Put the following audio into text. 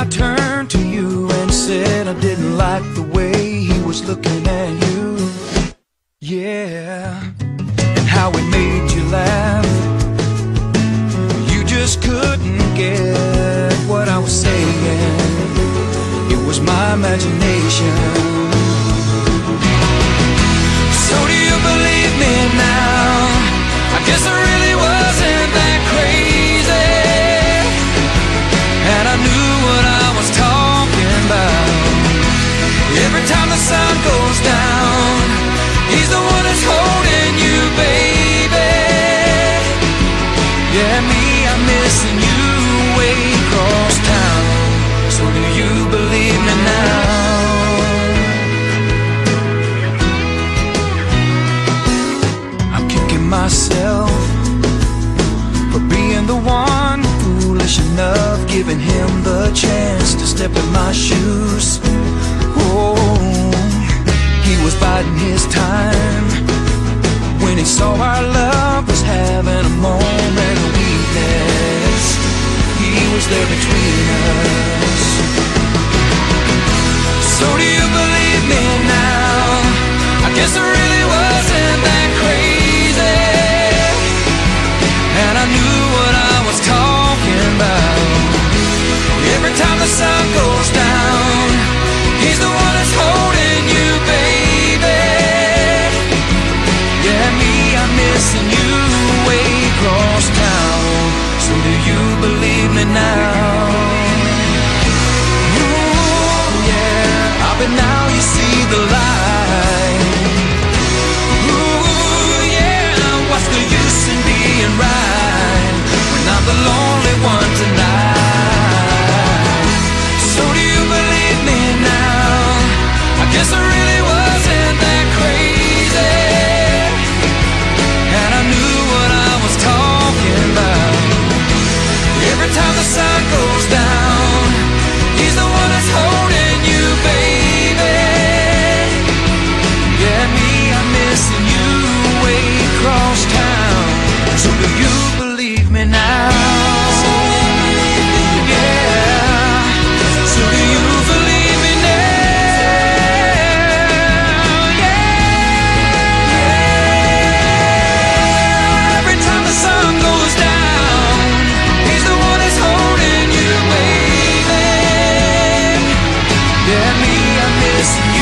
I turned to you and said I didn't like the way he was looking at you. Yeah, and how it made you laugh. You just couldn't get what I was saying. It was my imagination. missing you. there between us. So do you. chasing you way across town. So do you believe me now? Yeah. So do you believe me now? Yeah. Every time the sun goes down, he's the one that's holding you, baby. Yeah, me, I miss. you.